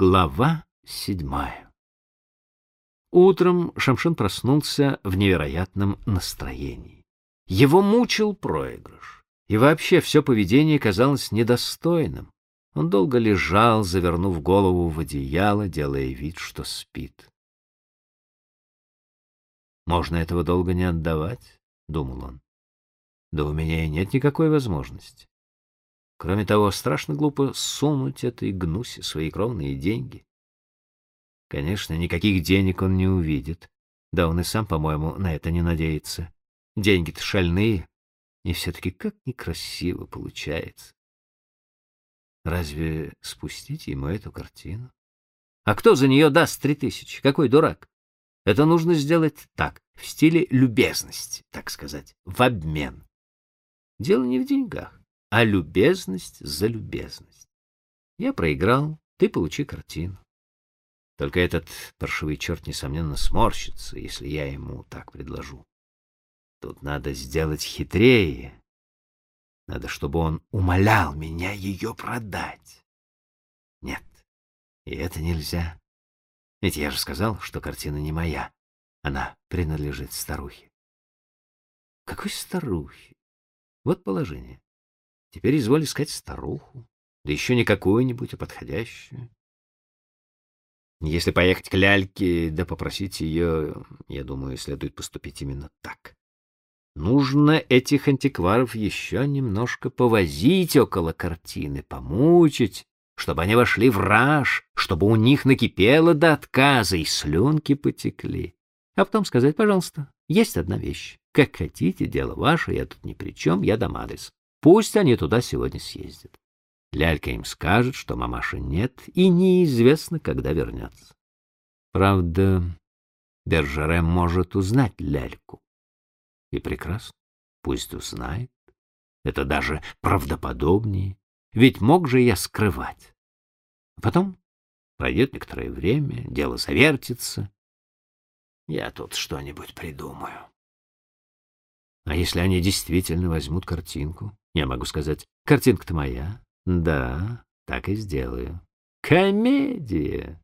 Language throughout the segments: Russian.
Глава седьмая Утром Шамшин проснулся в невероятном настроении. Его мучил проигрыш, и вообще все поведение казалось недостойным. Он долго лежал, завернув голову в одеяло, делая вид, что спит. «Можно этого долго не отдавать», — думал он. «Да у меня и нет никакой возможности. Кроме того, страшно глупо сунуть этой гнусе свои кровные деньги. Конечно, никаких денег он не увидит. Да он и сам, по-моему, на это не надеется. Деньги-то шальные, и все-таки как некрасиво получается. Разве спустить ему эту картину? А кто за нее даст три тысячи? Какой дурак? Это нужно сделать так, в стиле любезности, так сказать, в обмен. Дело не в деньгах, а любезность за любезность. Я проиграл, ты получи картину. Только этот паршивый черт, несомненно, сморщится, если я ему так предложу. Тут надо сделать хитрее. Надо, чтобы он умолял меня ее продать. Нет, и это нельзя. Ведь я же сказал, что картина не моя. Она принадлежит старухе. Какой старухе? Вот положение. Теперь изволь искать старуху, да еще не какую-нибудь, а подходящую. Если поехать к ляльке, да попросить ее, я думаю, следует поступить именно так. Нужно этих антикваров еще немножко повозить около картины, помучить, чтобы они вошли в раж, чтобы у них накипело до отказа и слюнки потекли. А потом сказать, пожалуйста, есть одна вещь. Как хотите, дело ваше, я тут ни при чем, я дам адрес. Пусть они туда сегодня съездят. Лялька им скажет, что мамаши нет, и неизвестно, когда вернется. Правда, Бержере может узнать ляльку. И прекрасно, пусть узнает. Это даже правдоподобнее, ведь мог же я скрывать. Потом пройдет некоторое время, дело завертится. Я тут что-нибудь придумаю. А если они действительно возьмут картинку? Я могу сказать, картинка-то моя, да, так и сделаю. Комедия!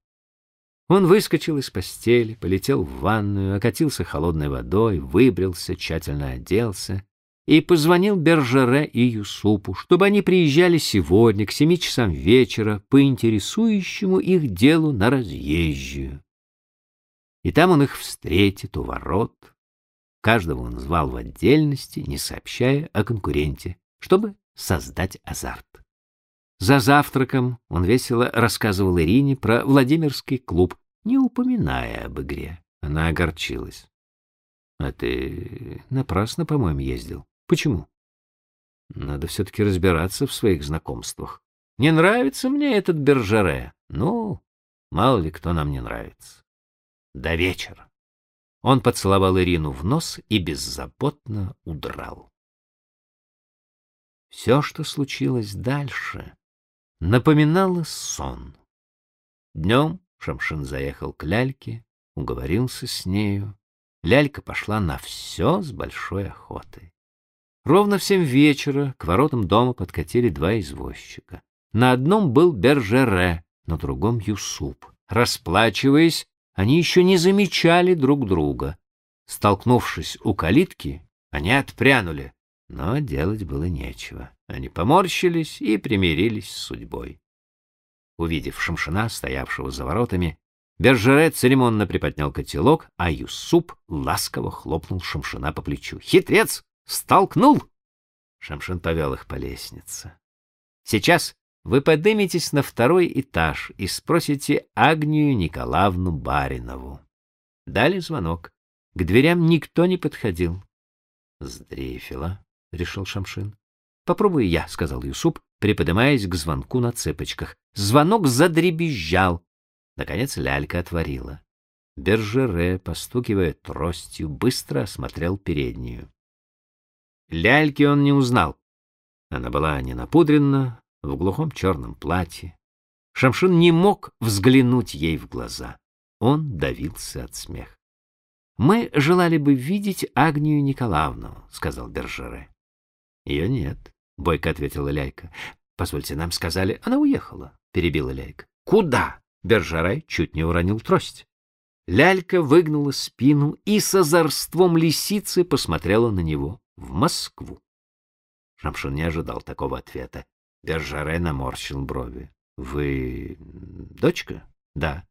Он выскочил из постели, полетел в ванную, окатился холодной водой, выбрился, тщательно оделся и позвонил Бержере и Юсупу, чтобы они приезжали сегодня к семи часам вечера по интересующему их делу на разъезжую. И там он их встретит у ворот. Каждого он звал в отдельности, не сообщая о конкуренте, чтобы создать азарт. За завтраком он весело рассказывал Ирине про Владимирский клуб, не упоминая об игре. Она огорчилась. — А ты напрасно, по-моему, ездил. Почему? — Надо все-таки разбираться в своих знакомствах. Не нравится мне этот Бержаре. Ну, мало ли кто нам не нравится. До вечера. Он поцеловал Ирину в нос и беззаботно удрал. Все, что случилось дальше, напоминало сон. Днем Шамшин заехал к Ляльке, уговорился с нею. Лялька пошла на все с большой охотой. Ровно в семь вечера к воротам дома подкатили два извозчика. На одном был Бержере, на другом Юсуп. Расплачиваясь, они еще не замечали друг друга. Столкнувшись у калитки, они отпрянули, но делать было нечего. Они поморщились и примирились с судьбой. Увидев Шамшина, стоявшего за воротами, Бержере церемонно приподнял котелок, а Юсуп ласково хлопнул Шамшина по плечу. «Хитрец! Столкнул!» Шамшин повел их по лестнице. «Сейчас вы подниметесь на второй этаж и спросите Агнию Николаевну Баринову». Дали звонок. К дверям никто не подходил. Сдрефила. — решил Шамшин. «Попробую я», — сказал Юсуп, приподнимаясь к звонку на цепочках. Звонок задребезжал. Наконец лялька отворила. Бержере, постукивая тростью, быстро осмотрел переднюю. Ляльки он не узнал. Она была не напудрена, в глухом черном платье. Шамшин не мог взглянуть ей в глаза. Он давился от смеха. «Мы желали бы видеть Агнию Николаевну», — сказал Бержере. Ее нет, бойко ответила Ляйка. Позвольте, нам сказали, она уехала, перебила Ляйка. Куда? Бержарай чуть не уронил трость. Лялька выгнула спину и с озорством лисицы посмотрела на него в Москву. Шамшин не ожидал такого ответа. Бержаре наморщил брови. — Вы дочка? — Да.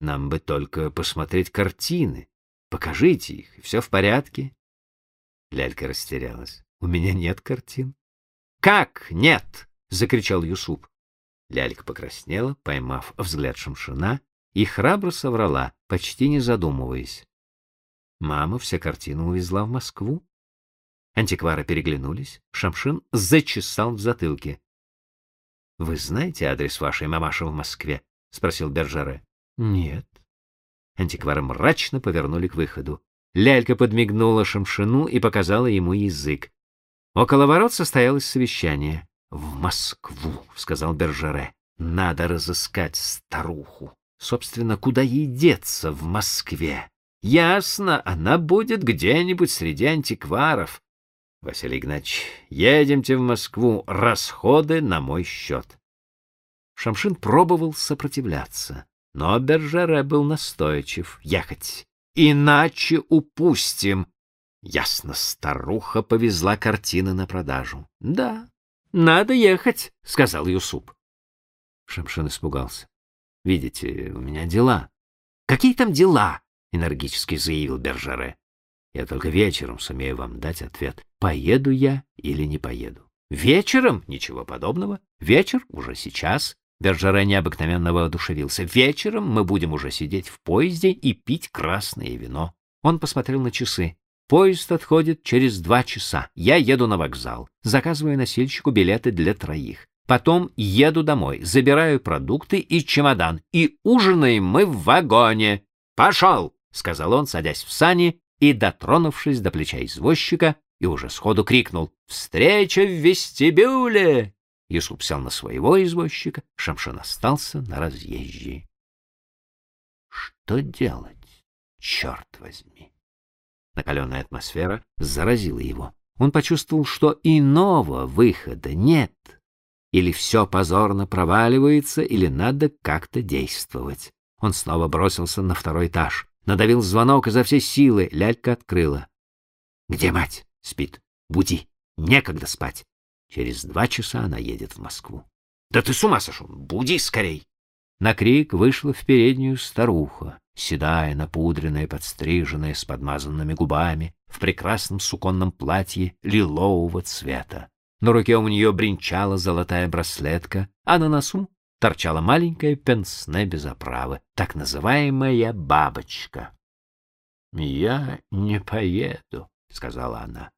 Нам бы только посмотреть картины. Покажите их, все в порядке. Лялька растерялась. — У меня нет картин. — Как нет? — закричал Юсуп. Лялька покраснела, поймав взгляд Шамшина, и храбро соврала, почти не задумываясь. Мама все картины увезла в Москву. Антиквары переглянулись. Шамшин зачесал в затылке. — Вы знаете адрес вашей мамаши в Москве? — спросил Бержаре. — Нет. Антиквары мрачно повернули к выходу. Лялька подмигнула Шамшину и показала ему язык. Около ворот состоялось совещание. В Москву, сказал Бержаре. Надо разыскать старуху. Собственно, куда ей деться в Москве? Ясно, она будет где-нибудь среди антикваров. Василий Игнатьевич, едемте в Москву, расходы на мой счет. Шамшин пробовал сопротивляться, но Бержаре был настойчив. Ехать, иначе упустим. Ясно, старуха повезла картины на продажу. Да, надо ехать, сказал Юсуп. Шамшин испугался. Видите, у меня дела. Какие там дела? энергически заявил Бержаре. Я только вечером сумею вам дать ответ, поеду я или не поеду. Вечером ничего подобного. Вечер уже сейчас. Бержаре необыкновенно воодушевился. Вечером мы будем уже сидеть в поезде и пить красное вино. Он посмотрел на часы. Поезд отходит через два часа. Я еду на вокзал, заказываю носильщику билеты для троих. Потом еду домой, забираю продукты и чемодан, и ужинаем мы в вагоне. Пошел, сказал он, садясь в сани и дотронувшись до плеча извозчика, и уже сходу крикнул: "Встреча в вестибюле!" Юсуп сел на своего извозчика, Шамшин остался на разъезде. Что делать, черт возьми? Накаленная атмосфера заразила его. Он почувствовал, что иного выхода нет. Или все позорно проваливается, или надо как-то действовать. Он снова бросился на второй этаж, надавил звонок изо всей силы. Лялька открыла. Где мать? Спит. Буди. Некогда спать. Через два часа она едет в Москву. Да ты с ума сошел! Буди скорей! На крик вышла в переднюю старуха седая, напудренная, подстриженная, с подмазанными губами, в прекрасном суконном платье лилового цвета. На руке у нее бренчала золотая браслетка, а на носу торчала маленькая пенсне без оправы, так называемая бабочка. — Я не поеду, — сказала она.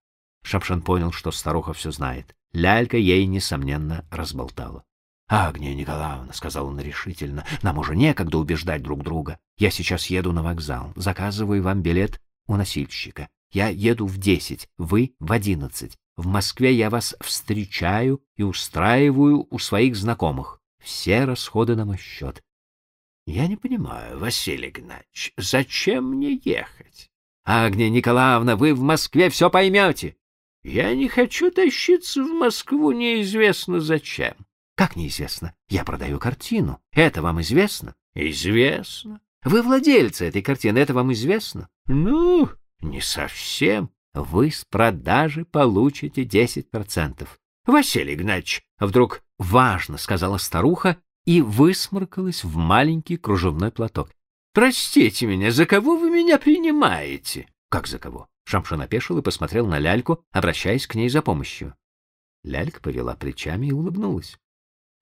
Шапшин понял, что старуха все знает. Лялька ей, несомненно, разболтала. Агния Николаевна, сказал он решительно, нам уже некогда убеждать друг друга. Я сейчас еду на вокзал, заказываю вам билет у носильщика. Я еду в десять, вы в одиннадцать. В Москве я вас встречаю и устраиваю у своих знакомых. Все расходы на мой счет. Я не понимаю, Василий Игнатьевич, зачем мне ехать? Агния Николаевна, вы в Москве все поймете. Я не хочу тащиться в Москву неизвестно зачем. Как неизвестно? Я продаю картину. Это вам известно? Известно. Вы владельцы этой картины, это вам известно? Ну, не совсем. Вы с продажи получите 10%. Василий Игнатьевич, вдруг важно, сказала старуха и высморкалась в маленький кружевной платок. Простите меня, за кого вы меня принимаете? Как за кого? Шамшин опешил и посмотрел на Ляльку, обращаясь к ней за помощью. Лялька повела плечами и улыбнулась. —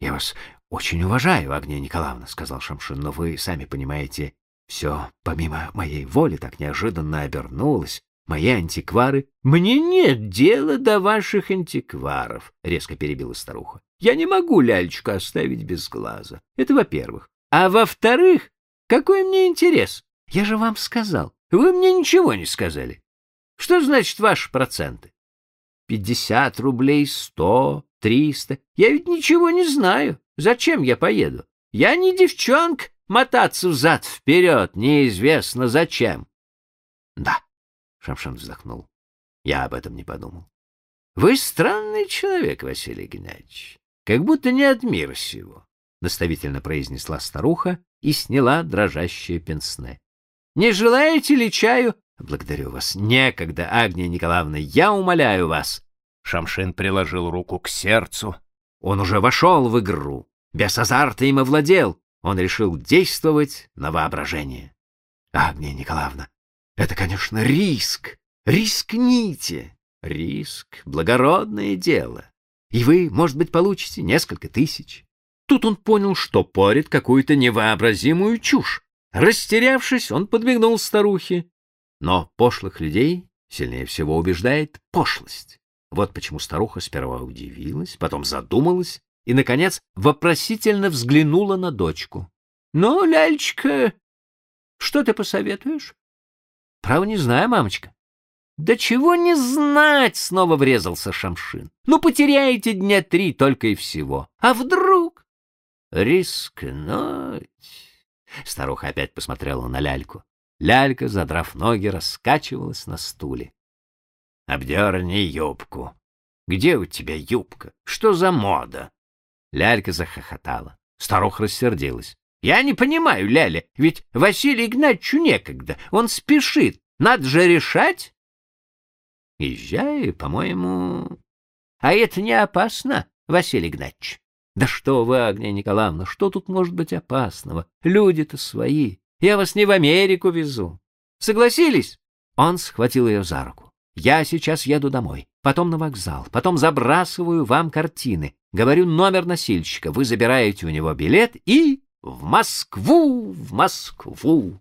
Я вас очень уважаю, Агния Николаевна, — сказал Шамшин, — но вы сами понимаете, все помимо моей воли так неожиданно обернулось. Мои антиквары... — Мне нет дела до ваших антикваров, — резко перебила старуха. — Я не могу лялечку оставить без глаза. Это во-первых. А во-вторых, какой мне интерес? Я же вам сказал. Вы мне ничего не сказали. Что значит ваши проценты? Пятьдесят рублей, сто, триста. Я ведь ничего не знаю. Зачем я поеду? Я не девчонка, мотаться взад-вперед неизвестно зачем. Да, Шамшан вздохнул. Я об этом не подумал. Вы странный человек, Василий Геннадьевич. Как будто не от мира сего. наставительно произнесла старуха и сняла дрожащее пенсне. Не желаете ли чаю? Благодарю вас. Некогда, Агния Николаевна, я умоляю вас. Шамшин приложил руку к сердцу. Он уже вошел в игру, без азарта им овладел. Он решил действовать на воображение. Агния Николаевна, это, конечно, риск. Рискните. Риск — благородное дело. И вы, может быть, получите несколько тысяч. Тут он понял, что порит какую-то невообразимую чушь. Растерявшись, он подмигнул старухе. Но пошлых людей сильнее всего убеждает пошлость. Вот почему старуха сперва удивилась, потом задумалась и, наконец, вопросительно взглянула на дочку. — Ну, лялечка, что ты посоветуешь? — Право не знаю, мамочка. — Да чего не знать, — снова врезался Шамшин. — Ну, потеряете дня три только и всего. А вдруг? Рискнуть. Старуха опять посмотрела на ляльку. Лялька, задрав ноги, раскачивалась на стуле. Обдерни юбку. Где у тебя юбка? Что за мода? Лялька захохотала. Старуха рассердилась. Я не понимаю, Ляля, ведь Василий Игнатьевичу некогда. Он спешит. Надо же решать. Езжай, по-моему... А это не опасно, Василий Игнатьевич. Да что вы, Агния Николаевна, что тут может быть опасного? Люди-то свои. Я вас не в Америку везу. Согласились? Он схватил ее за руку. Я сейчас еду домой, потом на вокзал, потом забрасываю вам картины. Говорю номер носильщика, вы забираете у него билет и в Москву, в Москву.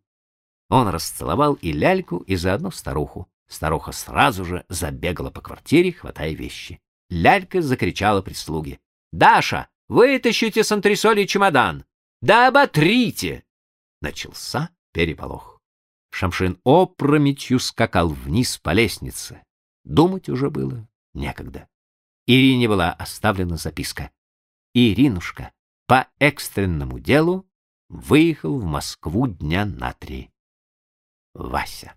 Он расцеловал и ляльку, и заодно старуху. Старуха сразу же забегала по квартире, хватая вещи. Лялька закричала прислуге: "Даша, Вытащите с антресолей чемодан! Да оботрите!» Начался переполох. Шамшин опрометью скакал вниз по лестнице. Думать уже было некогда. Ирине была оставлена записка. Иринушка по экстренному делу выехал в Москву дня на три. Вася.